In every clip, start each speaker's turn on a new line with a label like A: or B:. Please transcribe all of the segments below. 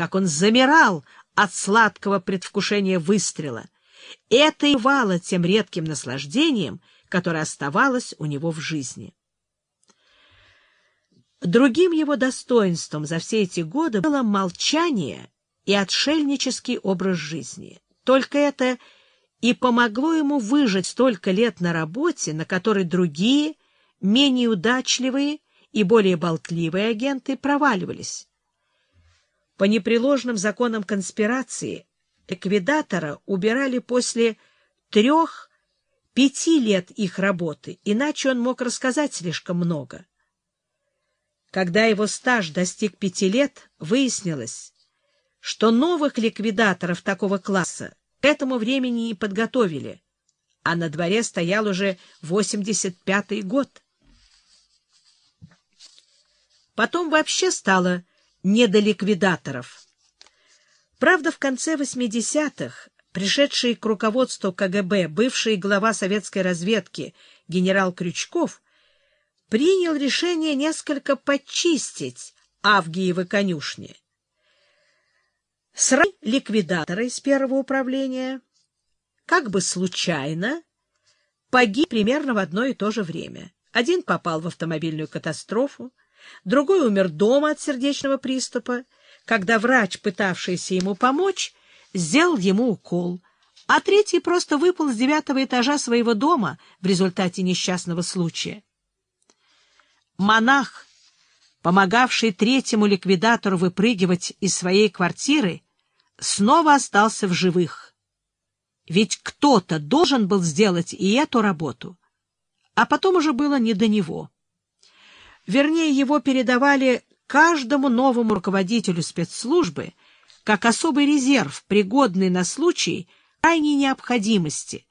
A: как он замирал от сладкого предвкушения выстрела. Это и вало тем редким наслаждением, которое оставалось у него в жизни. Другим его достоинством за все эти годы было молчание и отшельнический образ жизни. Только это и помогло ему выжить столько лет на работе, на которой другие, менее удачливые и более болтливые агенты проваливались. По непреложным законам конспирации ликвидатора убирали после трех-пяти лет их работы, иначе он мог рассказать слишком много. Когда его стаж достиг пяти лет, выяснилось, что новых ликвидаторов такого класса к этому времени не подготовили, а на дворе стоял уже 85-й год. Потом вообще стало не до ликвидаторов. Правда, в конце 80-х пришедший к руководству КГБ бывший глава советской разведки генерал Крючков принял решение несколько почистить Авгиевы конюшни. Срай ликвидатора из первого управления, как бы случайно, погиб примерно в одно и то же время. Один попал в автомобильную катастрофу, другой умер дома от сердечного приступа, когда врач, пытавшийся ему помочь, сделал ему укол, а третий просто выпал с девятого этажа своего дома в результате несчастного случая. Монах, помогавший третьему ликвидатору выпрыгивать из своей квартиры, снова остался в живых. Ведь кто-то должен был сделать и эту работу, а потом уже было не до него. Вернее, его передавали каждому новому руководителю спецслужбы как особый резерв, пригодный на случай крайней необходимости,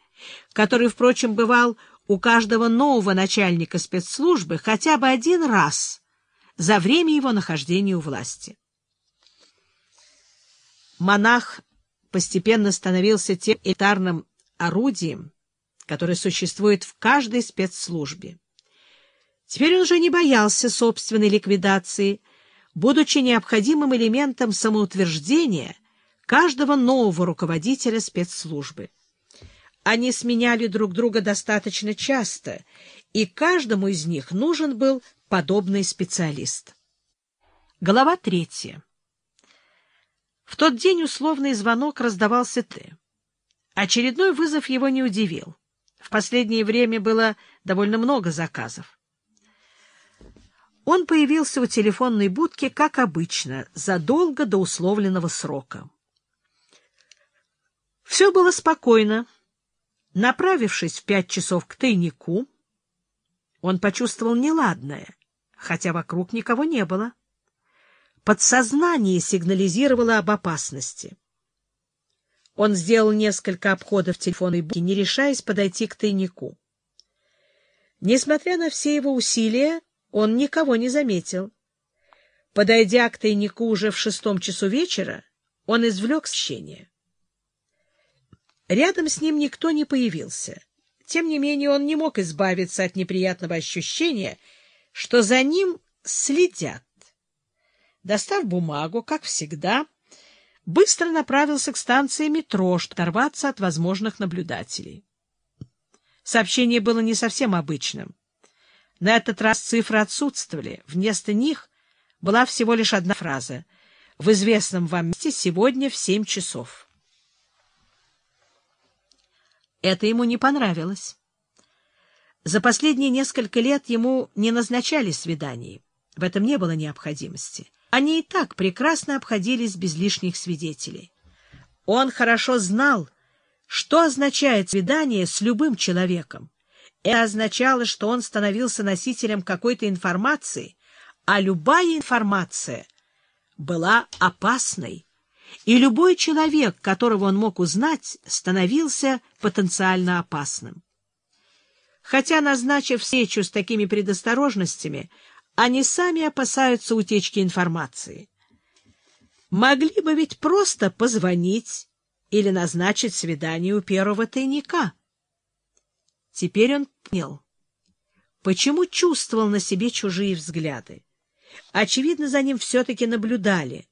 A: который, впрочем, бывал у каждого нового начальника спецслужбы хотя бы один раз за время его нахождения у власти. Монах постепенно становился тем элитарным орудием, которое существует в каждой спецслужбе. Теперь он уже не боялся собственной ликвидации, будучи необходимым элементом самоутверждения каждого нового руководителя спецслужбы. Они сменяли друг друга достаточно часто, и каждому из них нужен был подобный специалист. Глава третья. В тот день условный звонок раздавался ты. Очередной вызов его не удивил. В последнее время было довольно много заказов. Он появился у телефонной будки, как обычно, задолго до условленного срока. Все было спокойно. Направившись в пять часов к тайнику, он почувствовал неладное, хотя вокруг никого не было. Подсознание сигнализировало об опасности. Он сделал несколько обходов телефонной будки, не решаясь подойти к тайнику. Несмотря на все его усилия, он никого не заметил. Подойдя к тайнику уже в шестом часу вечера, он извлек сообщение. Рядом с ним никто не появился. Тем не менее он не мог избавиться от неприятного ощущения, что за ним следят. Достав бумагу, как всегда, быстро направился к станции метро, чтобы оторваться от возможных наблюдателей. Сообщение было не совсем обычным. На этот раз цифры отсутствовали. Вместо них была всего лишь одна фраза. «В известном вам месте сегодня в семь часов». Это ему не понравилось. За последние несколько лет ему не назначали свиданий. В этом не было необходимости. Они и так прекрасно обходились без лишних свидетелей. Он хорошо знал, что означает свидание с любым человеком. Это означало, что он становился носителем какой-то информации, а любая информация была опасной, и любой человек, которого он мог узнать, становился потенциально опасным. Хотя, назначив встречу с такими предосторожностями, они сами опасаются утечки информации. Могли бы ведь просто позвонить или назначить свидание у первого тайника. Теперь он понял, почему чувствовал на себе чужие взгляды. Очевидно, за ним все-таки наблюдали.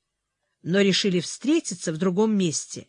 A: но решили встретиться в другом месте.